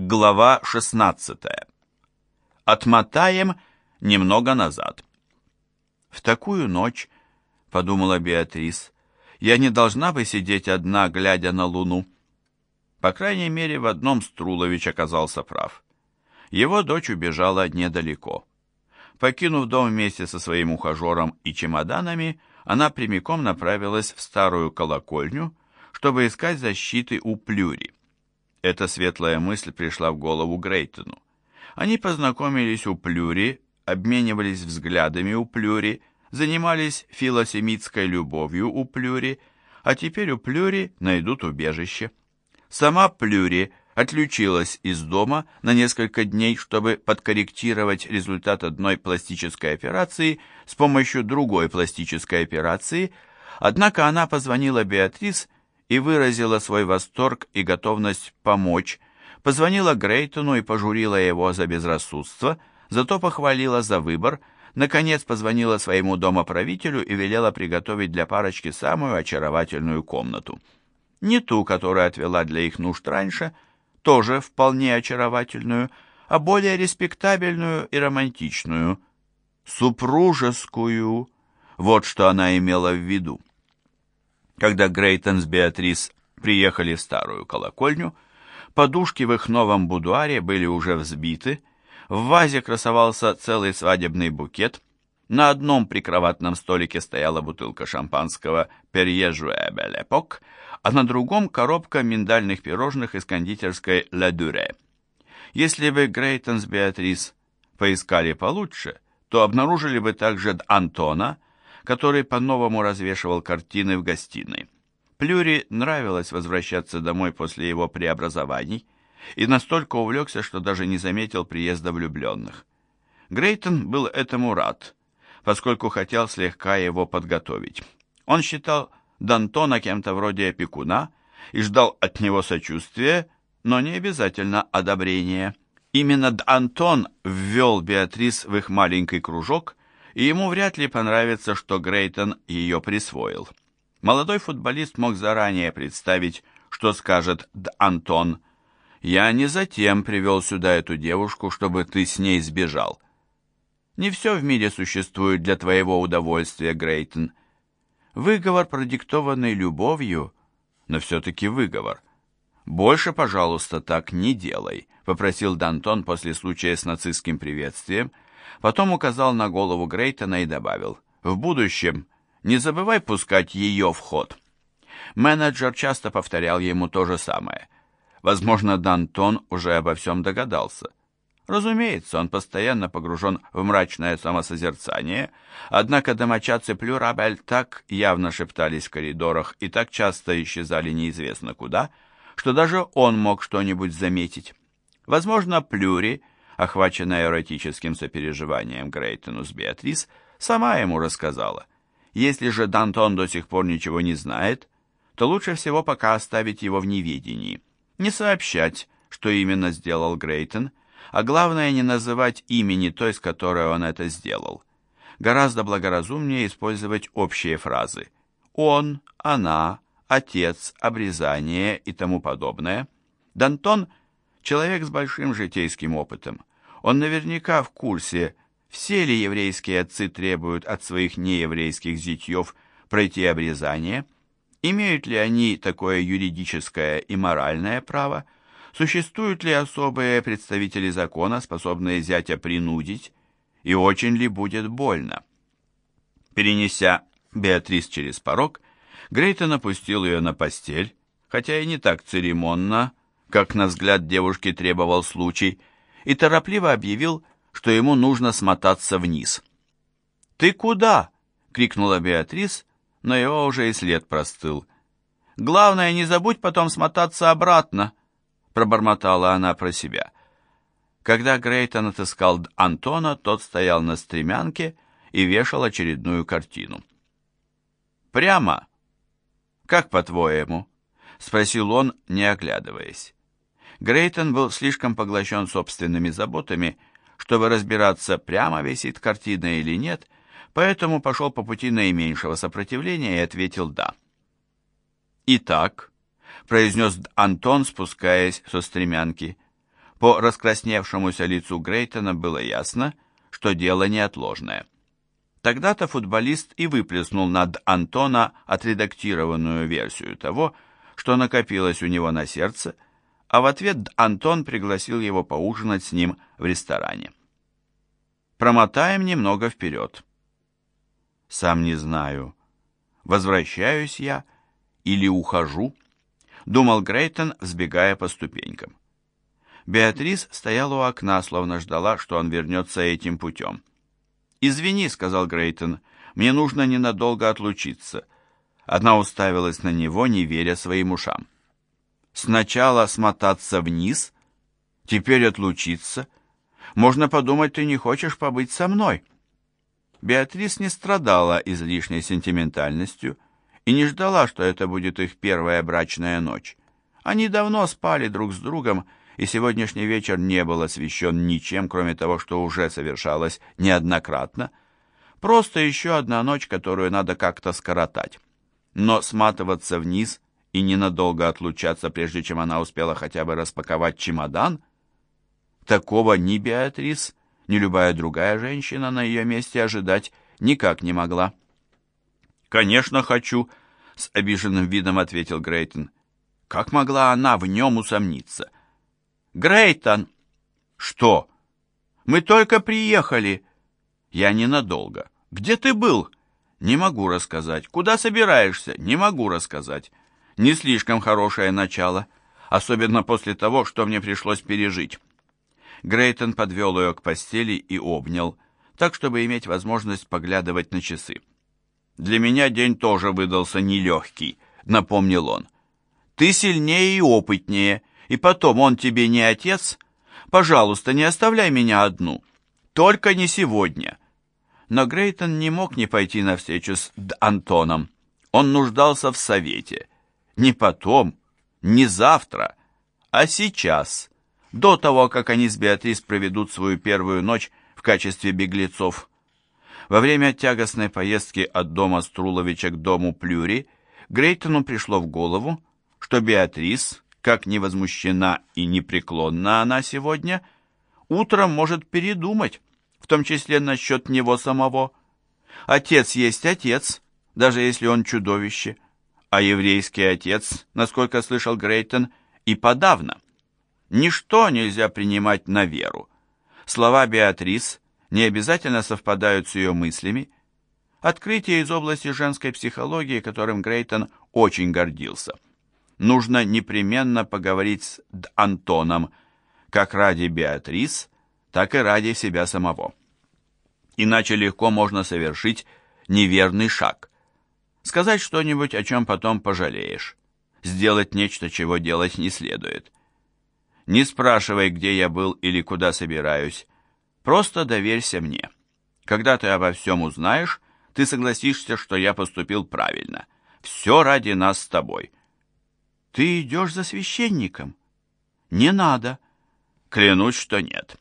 Глава 16. Отмотаем немного назад. В такую ночь, подумала Беатрис, я не должна бы сидеть одна, глядя на луну. По крайней мере, в одном Струлович оказался прав. Его дочь убежала недалеко. Покинув дом вместе со своим ухажером и чемоданами, она прямиком направилась в старую колокольню, чтобы искать защиты у Плюри. Эта светлая мысль пришла в голову Грейтону. Они познакомились у Плюри, обменивались взглядами у Плюри, занимались филосемитской любовью у Плюри, а теперь у Плюри найдут убежище. Сама Плюри отлучилась из дома на несколько дней, чтобы подкорректировать результат одной пластической операции с помощью другой пластической операции, однако она позвонила Беатрис и выразила свой восторг и готовность помочь, позвонила Грейтону и пожурила его за безрассудство, зато похвалила за выбор, наконец позвонила своему домоправителю и велела приготовить для парочки самую очаровательную комнату. Не ту, которую отвела для их нужд раньше, тоже вполне очаровательную, а более респектабельную и романтичную, супружескую, вот что она имела в виду. Когда Грейтон с Беатрис приехали в старую колокольню, подушки в их новом будуаре были уже взбиты, в вазе красовался целый свадебный букет, на одном прикроватном столике стояла бутылка шампанского «Перье Жуэбель Эпок», а на другом коробка миндальных пирожных из кондитерской «Ла Дюре». Если бы Грейтон с Беатрис поискали получше, то обнаружили бы также Антона – который по-новому развешивал картины в гостиной. Плюри нравилось возвращаться домой после его преобразований и настолько увлекся, что даже не заметил приезда влюбленных. Грейтон был этому рад, поскольку хотел слегка его подготовить. Он считал Д'Антона кем-то вроде опекуна и ждал от него сочувствия, но не обязательно одобрения. Именно Д'Антон ввел Беатрис в их маленький кружок и ему вряд ли понравится, что Грейтон ее присвоил. Молодой футболист мог заранее представить, что скажет Д. Антон. «Я не затем привел сюда эту девушку, чтобы ты с ней сбежал». «Не все в мире существует для твоего удовольствия, Грейтон. Выговор, продиктованный любовью, но все-таки выговор. Больше, пожалуйста, так не делай», — попросил Д'Антон после случая с нацистским приветствием — Потом указал на голову Грейтона и добавил, «В будущем не забывай пускать ее в ход». Менеджер часто повторял ему то же самое. Возможно, Дантон уже обо всем догадался. Разумеется, он постоянно погружен в мрачное самосозерцание, однако домочадцы Плюрабель так явно шептались в коридорах и так часто исчезали неизвестно куда, что даже он мог что-нибудь заметить. Возможно, Плюри — охваченная эротическим сопереживанием Грейтону с Беатрис, сама ему рассказала. Если же Дантон до сих пор ничего не знает, то лучше всего пока оставить его в неведении, не сообщать, что именно сделал Грейтон, а главное не называть имени той, с которой он это сделал. Гораздо благоразумнее использовать общие фразы «он», «она», «отец», «обрезание» и тому подобное. Дантон – человек с большим житейским опытом. Он наверняка в курсе, все ли еврейские отцы требуют от своих нееврейских зятьев пройти обрезание, имеют ли они такое юридическое и моральное право, существуют ли особые представители закона, способные зятя принудить, и очень ли будет больно. Перенеся Беатрис через порог, Грейтон опустил ее на постель, хотя и не так церемонно, как на взгляд девушки требовал случай, и торопливо объявил, что ему нужно смотаться вниз. «Ты куда?» — крикнула Беатрис, но его уже и след простыл. «Главное, не забудь потом смотаться обратно», — пробормотала она про себя. Когда Грейтон отыскал Антона, тот стоял на стремянке и вешал очередную картину. «Прямо? Как по-твоему?» — спросил он, не оглядываясь. Грейтон был слишком поглощен собственными заботами, чтобы разбираться, прямо висит картина или нет, поэтому пошел по пути наименьшего сопротивления и ответил «да». «Итак», — произнес Антон, спускаясь со стремянки, По раскрасневшемуся лицу Грейтона было ясно, что дело неотложное. Тогда-то футболист и выплеснул над Антона отредактированную версию того, что накопилось у него на сердце, а в ответ Антон пригласил его поужинать с ним в ресторане. Промотаем немного вперед. Сам не знаю, возвращаюсь я или ухожу, думал Грейтон, взбегая по ступенькам. Беатрис стояла у окна, словно ждала, что он вернется этим путем. «Извини», — сказал Грейтон, — «мне нужно ненадолго отлучиться». Она уставилась на него, не веря своим ушам. «Сначала смотаться вниз, теперь отлучиться. Можно подумать, ты не хочешь побыть со мной». Беатрис не страдала излишней сентиментальностью и не ждала, что это будет их первая брачная ночь. Они давно спали друг с другом, и сегодняшний вечер не был освещен ничем, кроме того, что уже совершалось неоднократно. Просто еще одна ночь, которую надо как-то скоротать. Но сматываться вниз и ненадолго отлучаться, прежде чем она успела хотя бы распаковать чемодан, такого ни Беатрис, ни любая другая женщина на ее месте ожидать никак не могла. «Конечно, хочу», — с обиженным видом ответил Грейтон. «Как могла она в нем усомниться?» Грейтон!» «Что?» «Мы только приехали». «Я ненадолго». «Где ты был?» «Не могу рассказать». «Куда собираешься?» «Не могу рассказать». «Не слишком хорошее начало, особенно после того, что мне пришлось пережить». Грейтон подвел ее к постели и обнял, так, чтобы иметь возможность поглядывать на часы. «Для меня день тоже выдался нелегкий», — напомнил он. «Ты сильнее и опытнее, и потом, он тебе не отец? Пожалуйста, не оставляй меня одну. Только не сегодня». Но Грейтон не мог не пойти на встречу с Д. Антоном. Он нуждался в совете. Не потом, не завтра, а сейчас, до того, как они с Беатрис проведут свою первую ночь в качестве беглецов. Во время тягостной поездки от дома Струловича к дому Плюри Грейтону пришло в голову, что Беатрис, как не возмущена и непреклонна она сегодня, утром может передумать, в том числе насчет него самого. Отец есть отец, даже если он чудовище, а еврейский отец, насколько слышал Грейтон, и подавно. Ничто нельзя принимать на веру. Слова Беатрис не обязательно совпадают с ее мыслями. Открытие из области женской психологии, которым Грейтон очень гордился – нужно непременно поговорить с Д. Антоном, как ради Беатрис, так и ради себя самого. Иначе легко можно совершить неверный шаг. Сказать что-нибудь, о чем потом пожалеешь. Сделать нечто, чего делать не следует. Не спрашивай, где я был или куда собираюсь. Просто доверься мне. Когда ты обо всем узнаешь, ты согласишься, что я поступил правильно. Все ради нас с тобой. Ты идешь за священником? Не надо. Клянусь, что нет.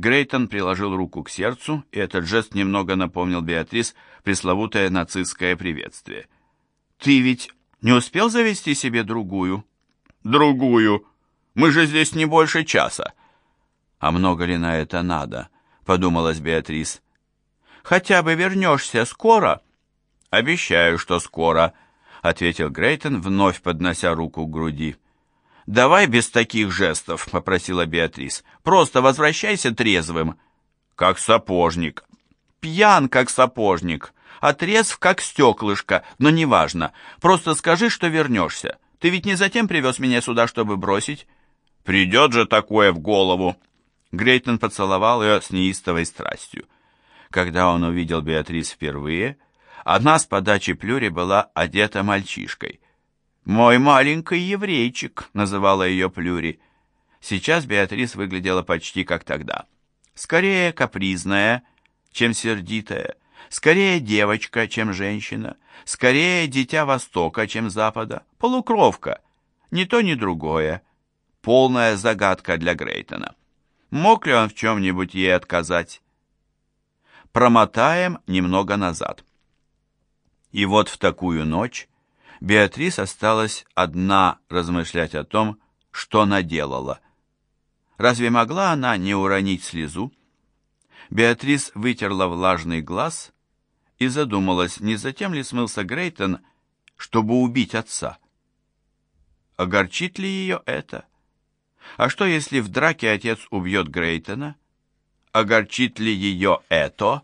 Грейтон приложил руку к сердцу, и этот жест немного напомнил Беатрис пресловутое нацистское приветствие. «Ты ведь не успел завести себе другую?» «Другую? Мы же здесь не больше часа». «А много ли на это надо?» — подумалась Беатрис. «Хотя бы вернешься скоро?» «Обещаю, что скоро», — ответил Грейтон, вновь поднося руку к груди. «Давай без таких жестов», — попросила Беатрис. «Просто возвращайся трезвым». «Как сапожник». «Пьян, как сапожник, а трезв, как стеклышко, но неважно. Просто скажи, что вернешься. Ты ведь не затем привез меня сюда, чтобы бросить?» «Придет же такое в голову!» Грейтон поцеловал ее с неистовой страстью. Когда он увидел Беатрис впервые, — Одна с подачи Плюри была одета мальчишкой. «Мой маленький еврейчик», — называла ее Плюри. Сейчас Беатрис выглядела почти как тогда. Скорее капризная, чем сердитая, скорее девочка, чем женщина, скорее дитя Востока, чем Запада, полукровка, ни то, ни другое. Полная загадка для Грейтона. Мог ли он в чем-нибудь ей отказать? Промотаем немного назад. И вот в такую ночь Беатрис осталась одна размышлять о том, что наделала. Разве могла она не уронить слезу? Беатрис вытерла влажный глаз и задумалась, не затем ли смылся Грейтон, чтобы убить отца. Огорчит ли ее это? А что, если в драке отец убьет Грейтона? Огорчит ли ее это?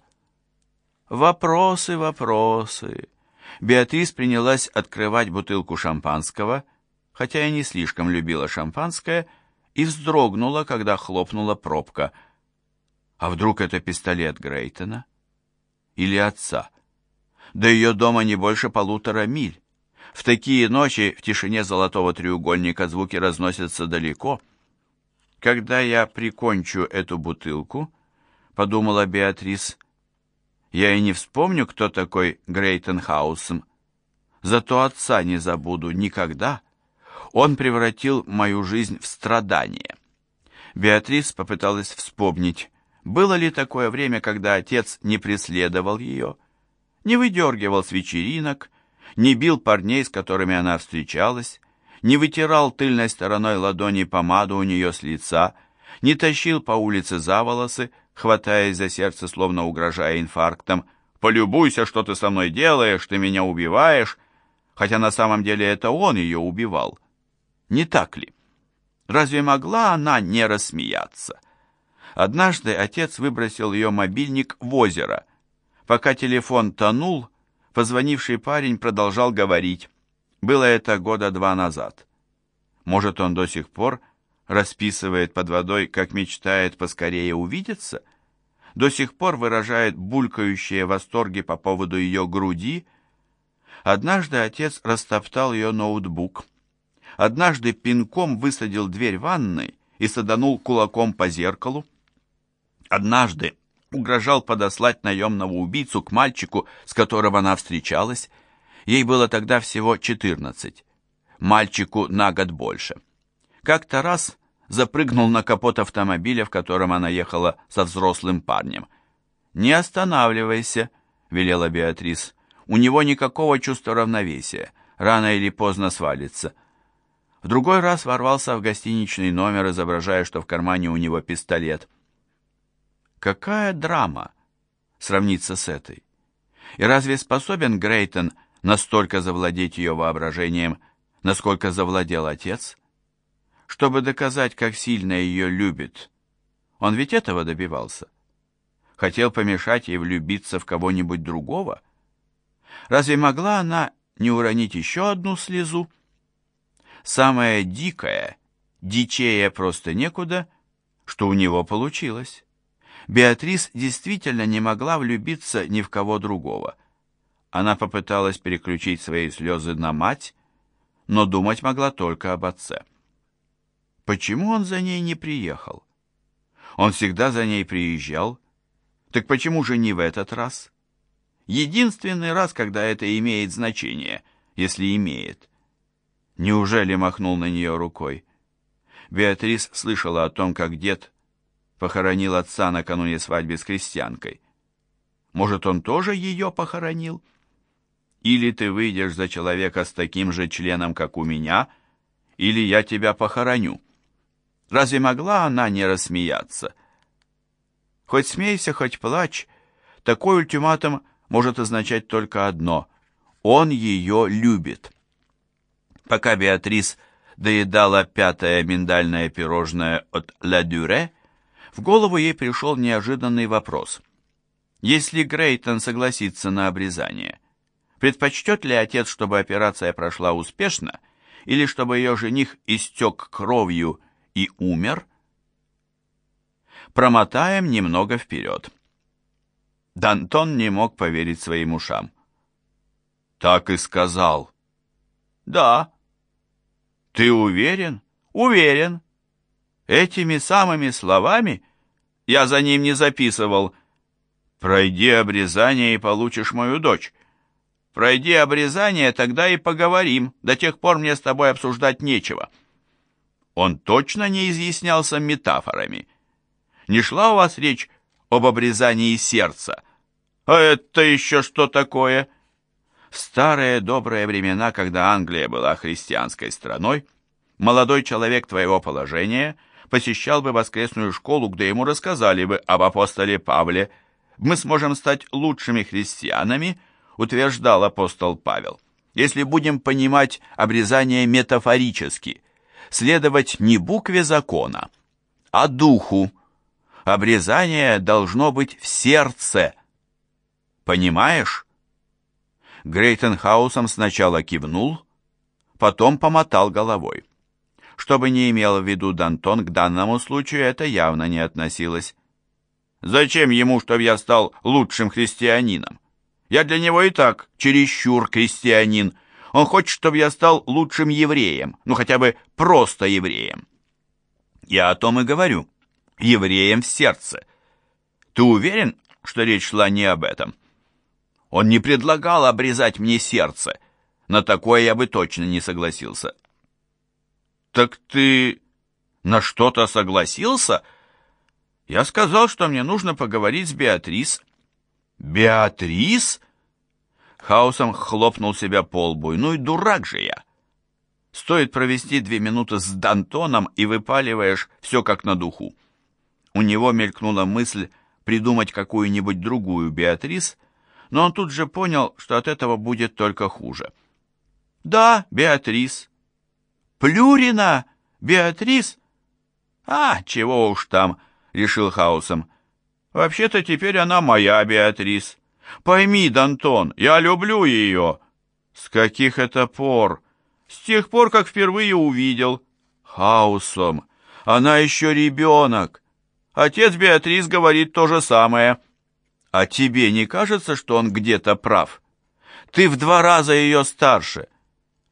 Вопросы, вопросы. Беатрис принялась открывать бутылку шампанского, хотя и не слишком любила шампанское, и вздрогнула, когда хлопнула пробка. А вдруг это пистолет Грейтона? Или отца? До ее дома не больше полутора миль. В такие ночи в тишине золотого треугольника звуки разносятся далеко. Когда я прикончу эту бутылку, подумала Беатрис, я и не вспомню, кто такой Грейтон Хаусом. Зато отца не забуду никогда. Он превратил мою жизнь в страдание. Беатрис попыталась вспомнить, было ли такое время, когда отец не преследовал ее, не выдергивал с вечеринок, не бил парней, с которыми она встречалась, не вытирал тыльной стороной ладони помаду у нее с лица, не тащил по улице за волосы, хватаясь за сердце, словно угрожая инфарктом. «Полюбуйся, что ты со мной делаешь, ты меня убиваешь!» Хотя на самом деле это он ее убивал. Не так ли? Разве могла она не рассмеяться? Однажды отец выбросил ее мобильник в озеро. Пока телефон тонул, позвонивший парень продолжал говорить. Было это года два назад. Может, он до сих пор расписывает под водой, как мечтает поскорее увидеться? До сих пор выражает булькающие восторги по поводу ее груди? Однажды отец растоптал ее ноутбук. Однажды пинком высадил дверь ванной и саданул кулаком по зеркалу. Однажды угрожал подослать наемного убийцу к мальчику, с которым она встречалась. Ей было тогда всего 14. Мальчику на год больше. Как-то раз запрыгнул на капот автомобиля, в котором она ехала со взрослым парнем. «Не останавливайся», — велела Беатрис. «У него никакого чувства равновесия. Рано или поздно свалится». В другой раз ворвался в гостиничный номер, изображая, что в кармане у него пистолет. Какая драма сравнится с этой? И разве способен Грейтон настолько завладеть ее воображением, насколько завладел отец? Чтобы доказать, как сильно ее любит. Он ведь этого добивался. Хотел помешать ей влюбиться в кого-нибудь другого? Разве могла она не уронить еще одну слезу? Самое дикое, дичее просто некуда, что у него получилось. Беатрис действительно не могла влюбиться ни в кого другого. Она попыталась переключить свои слезы на мать, но думать могла только об отце. Почему он за ней не приехал? Он всегда за ней приезжал. Так почему же не в этот раз? Единственный раз, когда это имеет значение, если имеет. Неужели махнул на нее рукой? Беатрис слышала о том, как дед похоронил отца накануне свадьбы с крестьянкой. Может, он тоже ее похоронил? Или ты выйдешь за человека с таким же членом, как у меня, или я тебя похороню. Разве могла она не рассмеяться? Хоть смейся, хоть плачь, такой ультиматум может означать только одно — он ее любит. Пока Беатрис доедала пятое миндальное пирожное от «Ла Дюре», в голову ей пришел неожиданный вопрос. Если Грейтон согласится на обрезание, предпочтет ли отец, чтобы операция прошла успешно, или чтобы ее жених истек кровью и умер? Промотаем немного вперед. Дантон не мог поверить своим ушам. «Так и сказал». «Да». «Ты уверен?» «Уверен». Этими самыми словами я за ним не записывал. Пройди обрезание и получишь мою дочь. Пройди обрезание, тогда и поговорим. До тех пор мне с тобой обсуждать нечего. Он точно не изъяснялся метафорами. Не шла у вас речь об обрезании сердца? А это еще что такое? В старые добрые времена, когда Англия была христианской страной, молодой человек твоего положения посещал бы воскресную школу, где ему рассказали бы об апостоле Павле. Мы сможем стать лучшими христианами, утверждал апостол Павел, если будем понимать обрезание метафорически, следовать не букве закона, а духу. Обрезание должно быть в сердце. Понимаешь? Грейтенхаусом сначала кивнул, потом помотал головой. Что бы ни имел в виду Дантон, к данному случаю это явно не относилось. «Зачем ему, чтобы я стал лучшим христианином? Я для него и так чересчур христианин. Он хочет, чтобы я стал лучшим евреем, ну хотя бы просто евреем». Я о том и говорю. Евреем в сердце. Ты уверен, что речь шла не об этом?» Он не предлагал обрезать мне сердце. На такое я бы точно не согласился. «Так ты на что-то согласился?» «Я сказал, что мне нужно поговорить с Беатрис». «Беатрис?» Хаусом хлопнул себя по лбу. «Ну и дурак же я!» Стоит провести две минуты с Дантоном, и выпаливаешь все как на духу. У него мелькнула мысль придумать какую-нибудь другую Беатрис, но он тут же понял, что от этого будет только хуже. «Да, Беатрис». «Плюрина? Беатрис?» «А, чего уж там», — решил Хаусом. «Вообще-то теперь она моя Беатрис. Пойми, Дантон, я люблю ее». «С каких это пор?» «С тех пор, как впервые увидел». «Хаусом, она еще ребенок». Отец Беатрис говорит то же самое. А тебе не кажется, что он где-то прав? Ты в два раза ее старше.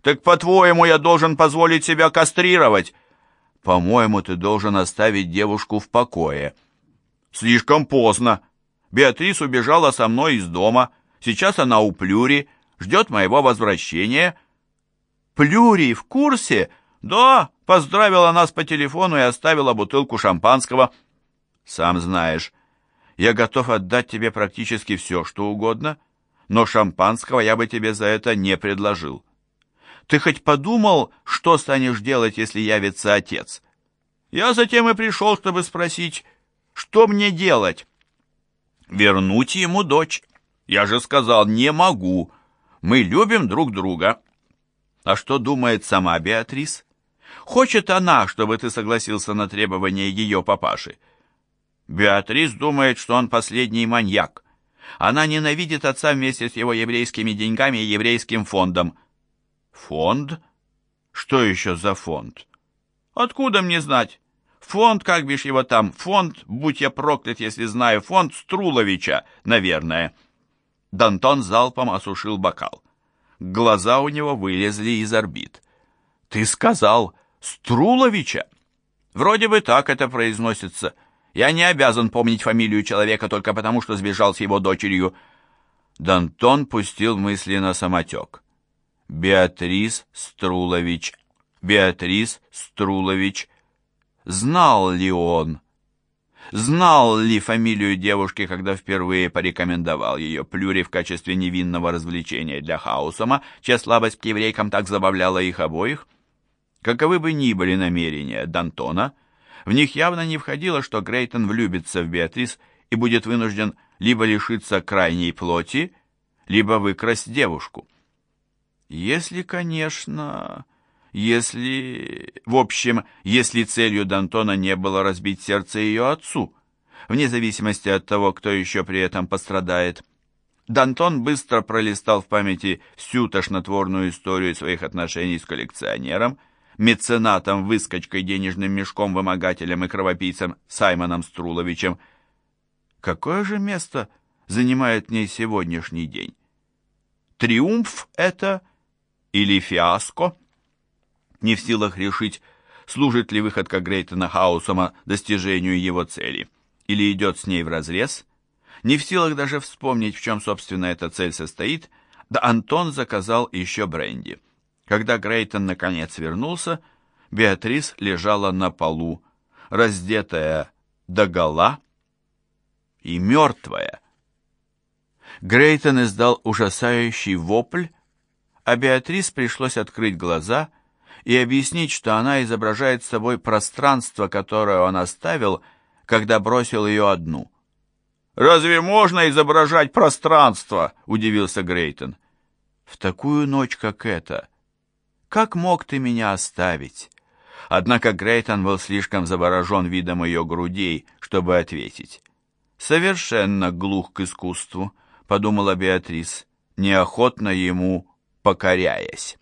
Так, по-твоему, я должен позволить себя кастрировать? По-моему, ты должен оставить девушку в покое. Слишком поздно. Беатрис убежала со мной из дома. Сейчас она у Плюри, ждет моего возвращения. Плюри в курсе? Да, поздравила нас по телефону и оставила бутылку шампанского. Сам знаешь, я готов отдать тебе практически все, что угодно, но шампанского я бы тебе за это не предложил. Ты хоть подумал, что станешь делать, если явится отец? Я затем и пришел, чтобы спросить, что мне делать? Вернуть ему дочь. Я же сказал, не могу. Мы любим друг друга. А что думает сама Беатрис? Хочет она, чтобы ты согласился на требования ее папаши? Беатрис думает, что он последний маньяк. Она ненавидит отца вместе с его еврейскими деньгами и еврейским фондом. Фонд? Что еще за фонд? Откуда мне знать? Фонд, как бишь его там, фонд, будь я проклят, если знаю, фонд Струловича, наверное. Дантон залпом осушил бокал. Глаза у него вылезли из орбит. Ты сказал Струловича? Вроде бы так это произносится. Я не обязан помнить фамилию человека только потому, что сбежал с его дочерью». Дантон пустил мысли на самотек. «Беатрис Струлович, Беатрис Струлович. Знал ли он? Знал ли фамилию девушки, когда впервые порекомендовал ее Плюри в качестве невинного развлечения для Хаусома, чья слабость к еврейкам так забавляла их обоих? Каковы бы ни были намерения Дантона, — в них явно не входило, что Грейтон влюбится в Беатрис и будет вынужден либо лишиться крайней плоти, либо выкрасть девушку. Если, конечно... Если... В общем, если целью Д'Антона не было разбить сердце ее отцу, вне зависимости от того, кто еще при этом пострадает. Д'Антон быстро пролистал в памяти всю тошнотворную историю своих отношений с коллекционером, меценатом, выскочкой, денежным мешком, вымогателем и кровопийцем Саймоном Струловичем. Какое же место занимает в ней сегодняшний день? Триумф это или фиаско? Не в силах решить, служит ли выходка Грейтона Хаусома достижению его цели, или идет с ней вразрез, не в силах даже вспомнить, в чем, собственно, эта цель состоит, да Антон заказал еще бренди. Когда Грейтон наконец вернулся, Беатрис лежала на полу, раздетая догола и мертвая. Грейтон издал ужасающий вопль, а Беатрис пришлось открыть глаза и объяснить, что она изображает собой пространство, которое он оставил, когда бросил ее одну. «Разве можно изображать пространство?» — удивился Грейтон. «В такую ночь, как эта. Как мог ты меня оставить?» Однако Грейтон был слишком заворожен видом ее грудей, чтобы ответить. «Совершенно глух к искусству», — подумала Беатрис, неохотно ему покоряясь.